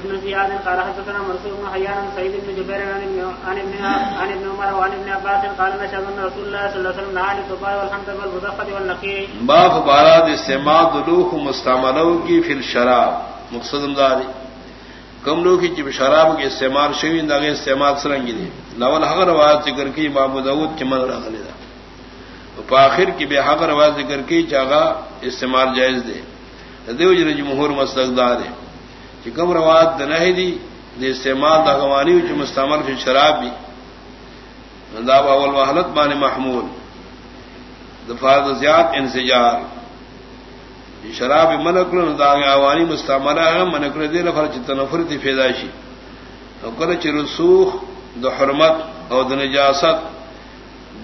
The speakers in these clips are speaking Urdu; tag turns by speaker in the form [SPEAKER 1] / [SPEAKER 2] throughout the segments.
[SPEAKER 1] ابن زياد قال حدثنا منصور بن حيان عن سعيد بن جبير عن ابن عن ابن عمر وعن ابن عباس قال نشهد ان رسول الله صلى الله عليه وسلم نهى عن الطباء والحنطب والمزفة والنقيع.
[SPEAKER 2] باب باراد استعمال دلوخ مستعملوں کی فی الشراب. مقصد داری کم لوگ کی شراب کے استعمال شوین داغے استعمال سرنگی دے لاول حق روایت ذکر کی باب داود کی من رغلی دا. آخر کی بے حق روایت ذکر کی چاگا استعمال جائز دے دیو جی جن جمہور مسلک دار ہے کم روات دنہی دی، دے استعمال دا غوانی وچ مستعمل فی شراب بھی دا اول وحلت بان محمول۔ دفاع زیاد انسجار شراب منکل دا غوانی مستعمل منکل دے لفر چ تنفر دی پیدائشی او کل چ رسوخ دو حرمت او د نجاست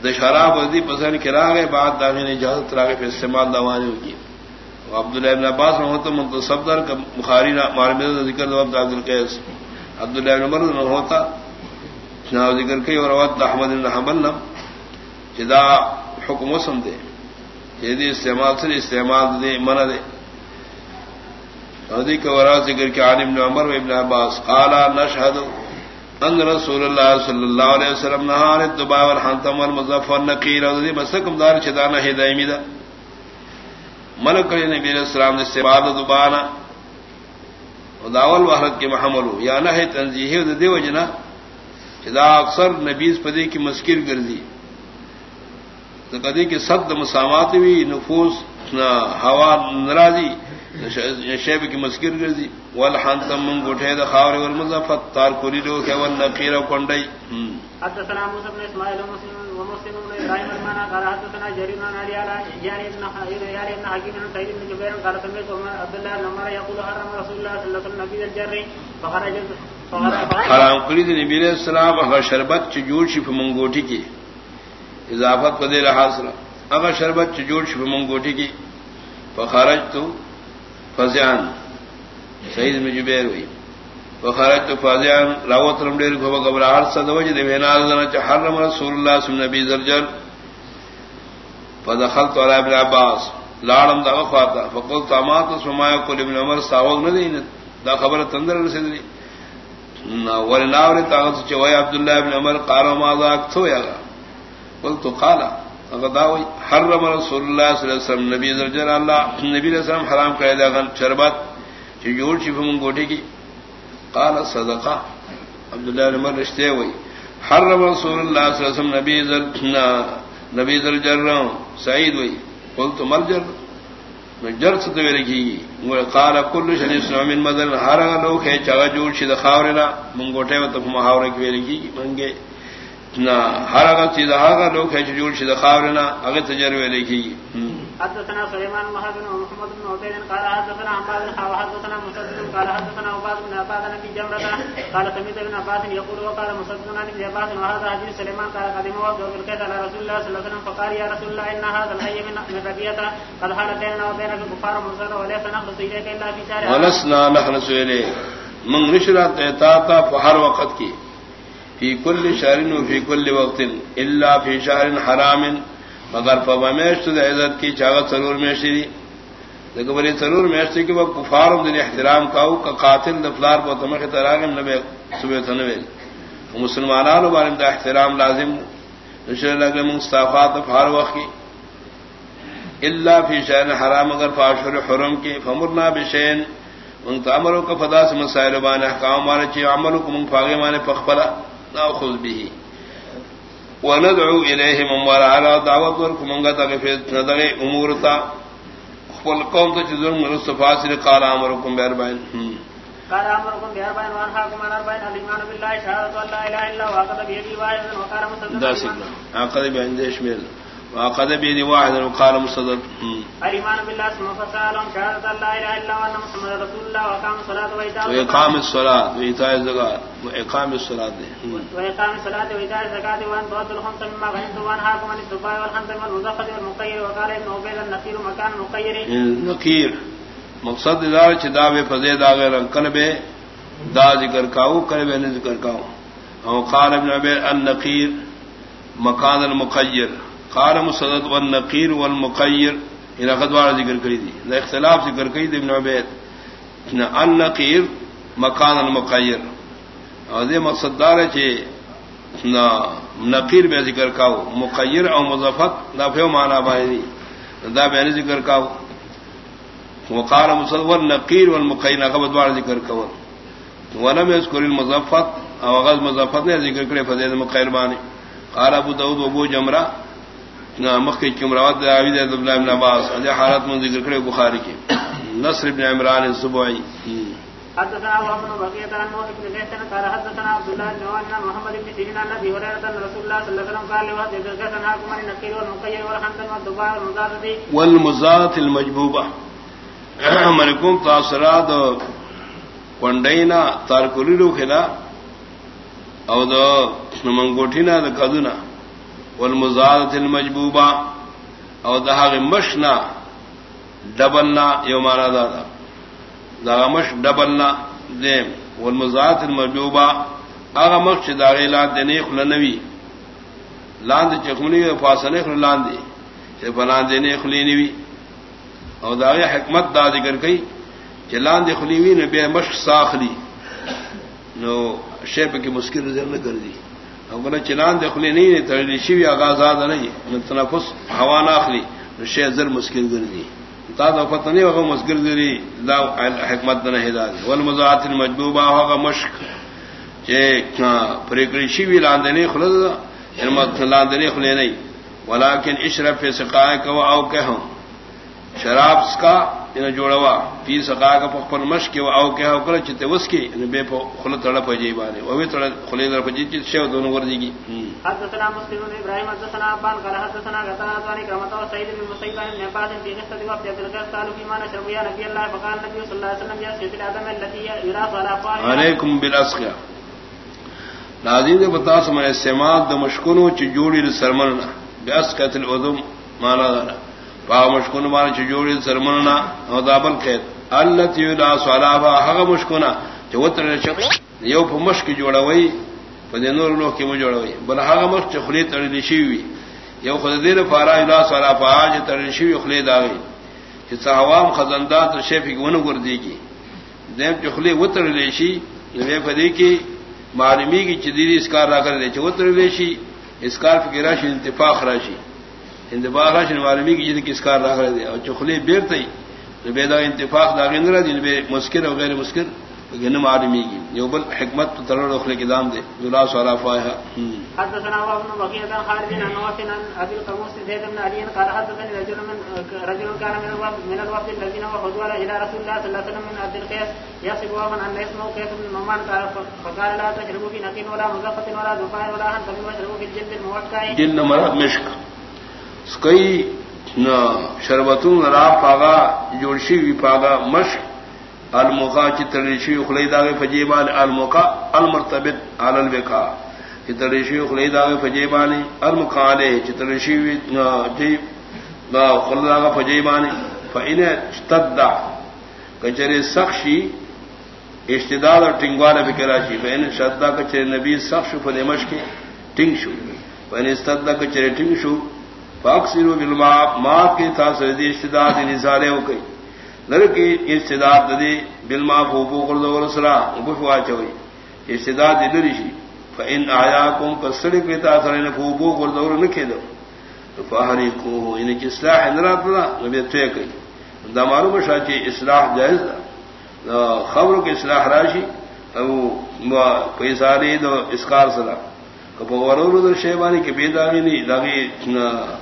[SPEAKER 2] د شراب دی پسند کرا گئے بعد دا نجاست راگے پہ استعمال دوانی کی عبداللہ ابن عباس میں ہوتا منتصب در کا بخاری مارمد ذکر دو عبد القیس عبداللہ ابن عمر نہ ہوتا نہ ذکر کئی اور وقت احمد بن حنبل نہ جدا حکم وسم دے یہ استعمال سے استعمال دے من دے۔ ادی کا ورا ذکر کے عالم ابن عمر و ابن عباس۔ قال نشهد ان رسول الله صلی اللہ علیہ وسلم نہا عن الدباء والحنتم والمظفر نقیر اور دی مسکم دار چدانہ ہدایمی دا ملک علیہ نبی علیہ السلام نے استعمال دبانا داول وحرت کے محمل یا نہ ہے تنظیح دے وجنا جدا اکثر نبیز پدے کی مسکر گردی۔ تو کدی کی سب مسامات بھی نفوس نہ ہوا ناراضی شیب کی مسکر گردی۔ والحان تم من گٹھے دا خاور والمزفت تار کوری لو کہ ون نقیر و کنڈئی
[SPEAKER 1] حدثنا موسى بن اسماعيل ومسلم ومسلم بن ابراهيم المعنى قال حدثنا جرير بن علي على يعني ابن يعني ابن حكيم بن سعيد بن جبير، قال سمعت عبد الله بن عمر يقول حرم رسول الله صلى الله عليه وسلم نبي الجر، فخرج
[SPEAKER 2] حرام کلی دی نبی علیہ السلام اگر شربت چجور شف منگوٹی کی؟ اضافت کو دے رہا اگر شربت چجور شف منگوٹی کی؟ فخرج تو فزیان سعید میں جبیر ہوئی۔ وخرج تو فازیان راوت رم ډیر کو غبرار صد وجه دی وینا الله چې حرم رسول الله صلی الله علیه وسلم زرجر فدخلت على ابن عباس لاړم دا خواته فقلت ما تسمع يقول ابن عمر ساوغ نه دین دا خبر تندر رسیدلی نو ورناور تاغت چې وای عبد الله ابن عمر قال ما ذاك تو یا قلت قال غداوی حرم رسول الله صلی الله علیه وسلم نبی زرجر الله نبی رسول الله حرام کړی دا شربت چې جوړ شي په مونږ کی۔ قال صدقہ. عبداللہ عمر رشتے ہوئی. حرم رسول اللہ صلی اللہ علیہ وسلم نبی ذر نبی ذر جر رہا ہوں سعید ہوئی. قل تو مر جر. میں جر سے تو رکھی گی قال کل شریف من مدن ہر لوگ ہے چگا جوڑ شد خاورنا منگوٹے میں تو محاورے کی رکھی گی منگے. نہ ہر اگر چیز ہر لوگ ہے جوڑ شد خاورنا اگر تجربے لکھی گی
[SPEAKER 1] حدثنا سليمان بن حرب ومحمد بن عبيد قال حدثنا عباد قال حدثنا مسدد قال حدثنا عباد بن عباد بن جمرة قال سمعت ابن عباس يقول وقال مسدد عن ابن عباس وهذا حديث سليمان قال قدم وقت بالكيد على رسول الله صلى الله عليه وسلم فقال يا رسول الله ان هذا الحي من ربيعه قد حال بيننا وبينك كفار مرسل وليس نخلص اليك الا في شارع
[SPEAKER 2] ولسنا نخلص اليك من نشرت اعطاتا فهر وقت کی. في كل شهر وفي كل وقت الا في شهر حرام مگر فبمیشت دے عزت کی چاغت سرور میشتی بری سرور میشتی کی وہ کفارم دن احترام کاؤ کا قاتل دفلار کو تمخ تراغم نبی صبح تنویل مسلمانانو بارم دا احترام لازم نشر لگے مستافات فار وقت کی اللہ فی شہر حرام اگر فاشر حرم کی فمرنا بشین ان تعملوں کا فدا سے مسائل بان احکام مانے چی عملوں کو منگ فاغے مانے پخپلا ناخذ بھی وندعو الیہ ممبر علا دعوت ورک منگا تا غفیت ندغی امورتا خپل قوم تا چیزن مرست فاسر قال آمرکم بیربائن
[SPEAKER 1] قال آمرکم بیربائن وانحاکم عن اربائن الیمان باللہ شہادت واللہ الہ الا وقت بیدی واحد وقال مصدق
[SPEAKER 2] دا سکنا عقد بیان دیش میل. وقد بيد واحد وقال مصدر
[SPEAKER 1] الايمان بالله ثم فسالهم شهاده لا اله الا الله محمد رسول الله. وقام الصلاه وايتاء
[SPEAKER 2] واقام الصلاه وايتاء الزكاه واقام الصلاه
[SPEAKER 1] واقام الصلاه وايتاء الزكاه وان تؤدوا الخمس مما غنمتم وان هاكم عن الدباء والخنزر والمزفه والمقير. وقال ابن عبيد النقير مكان المقير
[SPEAKER 2] نقير مقصد دار چدا بے فزید اگر کن بے دا ذکر کاو کن بے ذکر کاو او قال ابن عبيد النقير مکان المقیر. قال مسدد والنقير والمقير. الى غدوار ذکر کری دی دا اختلاف ذکر کری دی ابن عبید ان النقير مکان المقیر اور دے مقصد دار ہے چی نقیر بے ذکر کاو مقیر او مضافت دا فیو مانا بائی دا بے ذکر کاو وقال مصور نقیر والمقیر نقبت بار ذکر کاو ولم يذكر المضافت او غز مضافت نے ذکر کرے فضیل مقیر بانی قال ابو داود ابو جمرہ مخی کمروات دعوی دے عبداللہ ابن عباس ادھے حالات من ذکر کرے بخاری کی نصر ابن عمران السبعی.
[SPEAKER 1] حدثنا ابو بن بقيه عن نوح بن ليث قال حدثنا عبد الله بن عمر محمد بن سيرين عن ابي هريره ان رسول الله صلى الله عليه وسلم قال له حدثنا حكم عن النقير والمقير والحمد والضباع والمزاد
[SPEAKER 2] والمزات المجبوبه مرکم تاثرات کنڈینا تارکلی لو کھلا او دو منگوٹینا دا کدونا والمزادت المجبوبہ او دہاغ مشنا ڈبلنا یو مانا دادا دا مش ڈبلنا دیم. والمزادت المجبوبہ آغا مخ چی داغی لان دینی خلنوی لان دی چکمنی فاسنی خل لان دی چی فلان دینی خلینوی او داغی حکمت دا ذکر کئی چلان دے خلیوی نے بے مشق ساخلی نو شیپ کی مسکر نظر نہ کر دی او بنا چلان دے خلی نہیں تڑلی شیوی آغازاد نہیں تنفس ہوا ناخلی نو زر مسکر کر دی تا دا فتح نہیں وقت مسکر دی دا حکمت نہ ہدا دی. والمزاعت المجبوبہ ہوگا مشق چے پریکڑی شیوی لاندنے خلد دا یعنی لاندنے خلی نہیں ولیکن اشرف سقائے کو او کہوں شراب کا جوڑوا پی سکا کا پخپن مش کے او کہ او کر چتے اس کی بے خل تڑ بانے وہ بھی تڑ خلی در پجی چت شو دونوں ور دیگی
[SPEAKER 1] حدثنا مسلم بن ابراهيم حدثنا ابان قال حدثنا غتنا كما تو سيد بن مسيب بن نبات في قصه وقت عبد القادر قالوا في ما نشرب يا نبي الله فقال النبي صلى الله عليه وسلم يا سيد الادم التي يرى قال
[SPEAKER 2] عليكم بالاسقيا ناظرین نے بتا سمے استعمال د مشکونو چ جوڑی سرمن بیاسقت العظم مانا دارا۔ پا مشکون مان چجوڑی سرمننا او دابل خیر اللہ تیولا سوالابا حق مشکونا. چو وطر چک یو پا مشک جوڑا وی پا دی نور لوح کی مو جوڑا بل حق مشک چو خلی ترلی شیوی. یو خود دیر فارا الہ سوالابا آج ترلی شیوی خلی داوی چی صحوام خزندان تر شیفی کی ونو گردی کی. دیم چو خلی وطر لیشی نوی پا دی کی معلومی کی چی دیدی اسکار را کردی چو وطر لیشی اسکار فکر راشی انتفاق راشی. اندباغا شن معلومی کی جن کس کار راہ دے اور چخلی بیر تئی بے دا انتفاق دا دین بے مسکر اور غیر مسکر گن معلومی کی۔ یہ بل حکمت تو ترڑ اخلے کی دام دے۔ ذلا سوال فاها
[SPEAKER 1] حدثنا ابو بن بقيه بن خالد بن نواف عن ابي القموس زيد بن علي قال حدثني رجل من رجل كان من الوفد من الوفد الذين وفدوا الى رسول الله صلى الله عليه وسلم من عبد القيس يحسب ومن ان اسمه قيس بن نعمان قال فقال لا تشربوا في نقين ولا مزفه ولا دفاع ولا حنطه واشربوا في الجلد الموقع.
[SPEAKER 2] جن مرض مشک کئی شربتوں را پاگا جوڑشی وی پاگا مشق الموقع چتریشی خلی داغ فجیبان الموقع المرتبط علی البقاء چتریشی خلی داغ فجیبان المقالے چتریشی وی جی خلی داغ کچرے سخشی اشتداد اور ٹنگوانا فکراشی فإن اشتدع کچرے نبی سخش فلے مشک ٹنگ شو فإن اشتدع کچرے ٹنگ شو فاکسرو بالماء ما کی تاثر دی استداد نزالے یعنی ہو گئی۔ لڑکی استداد دی بالماء فوبو قرد ورسرا بفوا چوئی استداد دی لرشی فإن آیاکم کسڑک کی تاثر ان فوبو قرد ور نکے دو۔ فہریکو ان کی اصلاح نرات لا نبی توے کئی دا معلوم شاہ چی اصلاح جائز دا۔ خبروں کی اصلاح راشی او پیساری دو، اسکار سلام کپورور در شیبانی کی بے داغی نہیں داغی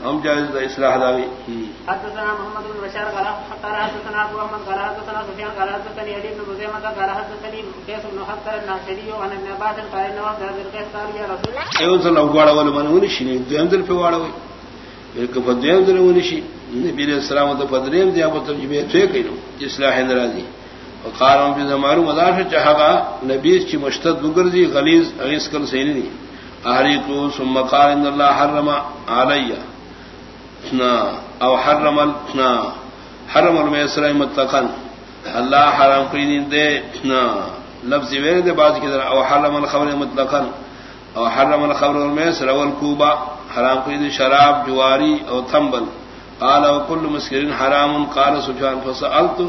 [SPEAKER 2] ہم جائز دا اصلاح داغی
[SPEAKER 1] حدثنا محمد بن بشار قال قال حدثنا ابو احمد قال حدثنا سفيان قال حدثني علي بن مزيمة قال حدثني قيس بن حتى الناصري وعن ابن عباس قال انه عبد القيس قال يا رسول الله.
[SPEAKER 2] ايوه صلى الله عليه وسلم ونشي دیم دل پہ واڑا ہوئی ایک فدیم ونشي نبی علیہ السلام تو فدیم دیا مطلب جبے تے کینو اصلاح ناراضی ان في زمانو مدار چاہا نبی چ مشتد بگردی غلیظ ایس کل سینی نہیں احرقوا ثم قال ان الله حرم علي. او حرم حرم الميسر متقا. الله حرام قينين دے لفظ ویرے دے بعض کی طرح او حرم الخمر مطلقا او حرم الخمر والميسر والكوبا حرام قيد شراب جواری او تنبل. قال وكل مسكر حرام. قال سفيان فسألت.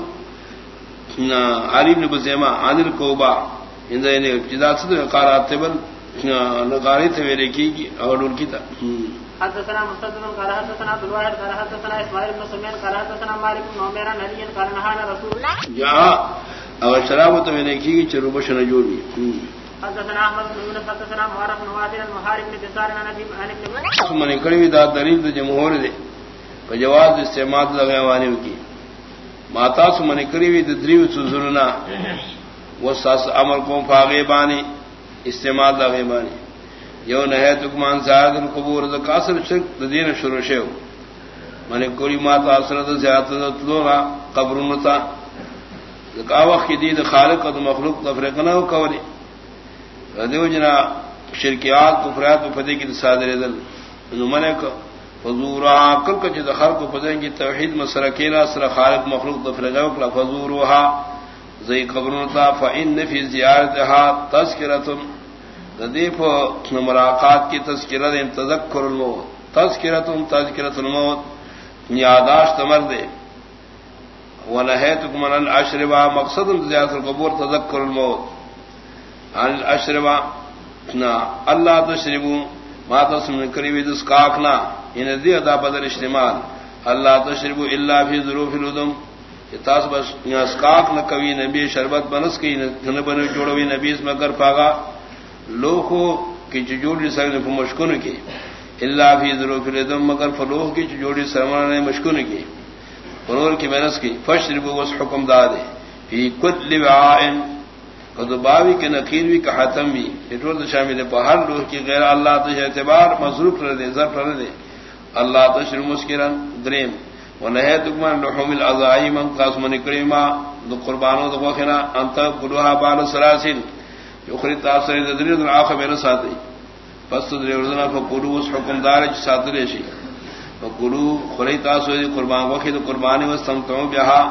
[SPEAKER 2] علی بن بزیما عن الکوبا ان نے جدا صد قرات تبل نگاری تے میرے کی اور ان کی تا۔
[SPEAKER 1] حدثنا مستدن قال حدثنا عبد الواحد قال حدثنا اسماعيل بن سمين قال حدثنا مالك بن عمير عن علي قال نهانا رسول الله
[SPEAKER 2] یا اگر شراب تو میرے کی چرو بشن جوڑی
[SPEAKER 1] حدثنا احمد بن يونس حدثنا معرف بن وادي المحارب بن بسار عن ابي عن ابن
[SPEAKER 2] من کڑی دا دلیل جمهور دے۔ جواز استعمال لگے وانے کی ماتا سو من کری وی دریو سوزرنا وہ ساس عمل کو فاغے بانی استعمال لگے بانی یو نہ تکمان زاد القبور ذ کاسر شرک دین شروع شیو. شو من کری ماتا اثرت زیادت دا تلورا قبر نتا کا وقت دی دا خالق و مخلوق دا تفریقنا کولی. دیو جنا شرکیات کفرات و فتح کی دا صادر دل. من کو فزورا کل کا جد خلق پدیں گی توحید مسرکینا سر خالق مخلوق دا دفرغو کلا فزورها زی قبرون تا، فإن فی زیارتها تذکرتن ردیف مراقات کی تذکرت تذکر الموت۔ تذکرتن تذکرت الموت۔ نیاداشت مرد ونہیتکم عن الاشربا مقصد زیارت القبور، تذکر الموت۔ عن الاشربا اللہ تشربو۔ ما تسمن کریوی دس کاکنا ان یعنی دی ادا بدل استعمال۔ اللہ تشرب الا فی ظروف الادم تاس بس اسکاک نہ کبھی نبی شربت بنس کی، نہ بن جوڑوی نبی اس مگر پاگا۔ لوکو کی جوڑی سر نے مشکون کی۔ الا فی ظروف الادم مگر فلوح کی جوڑی سرمن نے مشکون کی۔ فنور کی بنس کی۔ فشرب وس حکم دادے فی کل وعائن۔ باوی کے نقیر بھی کہ حتم بھی۔ یہ شامل ہے۔ بہر لوہ کی غیر اللہ تو اعتبار مصروف رہ دے ضرف رہ دے۔ اللہ تشر مسکرن۔ دریم۔ و نہے لحوم الازائی من قاسم نکریما دو قربانو دو وخنا انتا قلوها بال سراسل یخری تاثر دری دن آخر میرا ساتھی پس دری اردنا فقلو اس حکم دار چی ساتھ ریشی فقلو خری تاثر قربان وخی دو قربانی وستمتعو بیہا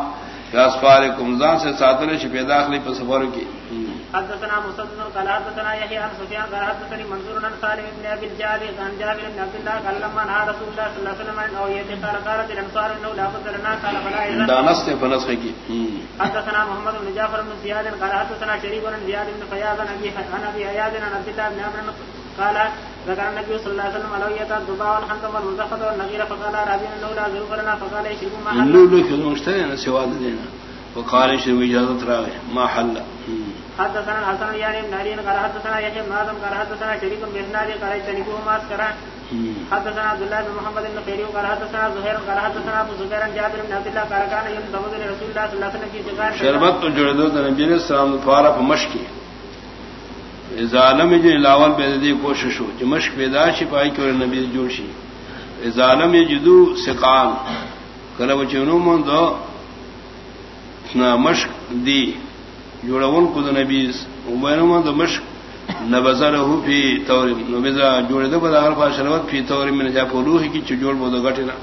[SPEAKER 2] اسفار کمزان سے ساتھ ریشی پیدا خلی پس سفر کی.
[SPEAKER 1] حدثنا مسدد قال حدثنا يحيى عن سفيان قال حدثني منصور عن صالح بن ابي الجعد عن جابر بن عبد الله قال لما نهى رسول الله صلى الله عليه وسلم او يتي قال قالت الانصار انه لا بد لنا قال فلا اذن
[SPEAKER 2] دانس نے فنس کی
[SPEAKER 1] حدثنا محمد بن جعفر بن زياد قال حدثنا شريك بن زياد بن فياض عن ابي عن ابي اياد عن عبد الله بن عمرو قال ذكر النبي صلى الله عليه وسلم لو يتا الضباء والحنطم والمزخط والنغير فقال رابين انه لا ذنوب لنا فقال يشربوا ما حل.
[SPEAKER 2] لولو في المشتري سواد دینا۔ وقال يشربوا اجازت راوي ما حل۔
[SPEAKER 1] حدثنا الحسن يعني بن علي قال حدثنا يحيى بن آدم قال حدثنا شريك بن اسناد قال اجتنبوه ما اسكرا حدثنا عبد الله بن محمد بن خيري قال حدثنا زهير قال حدثنا ابو زبير عن جابر بن عبد الله قال كان تمد رسول الله صلى الله عليه وسلم في سجار
[SPEAKER 2] شربت دو نبی علیہ السلام دوارا په مشک ظالم جو لاول بے دی کوشش ہو جو مشک پیدا شي پای کو نبی جوڑ شي ظالم یجدو سقان کله وچونو مون دو مشک دی۔ جوڑون کو نبی عمرما د مشک نبذره فی تور نبذا جوڑے دو بدار فاشرت فی تور من جا پلوہ کی چ جوڑ بو دو گٹنا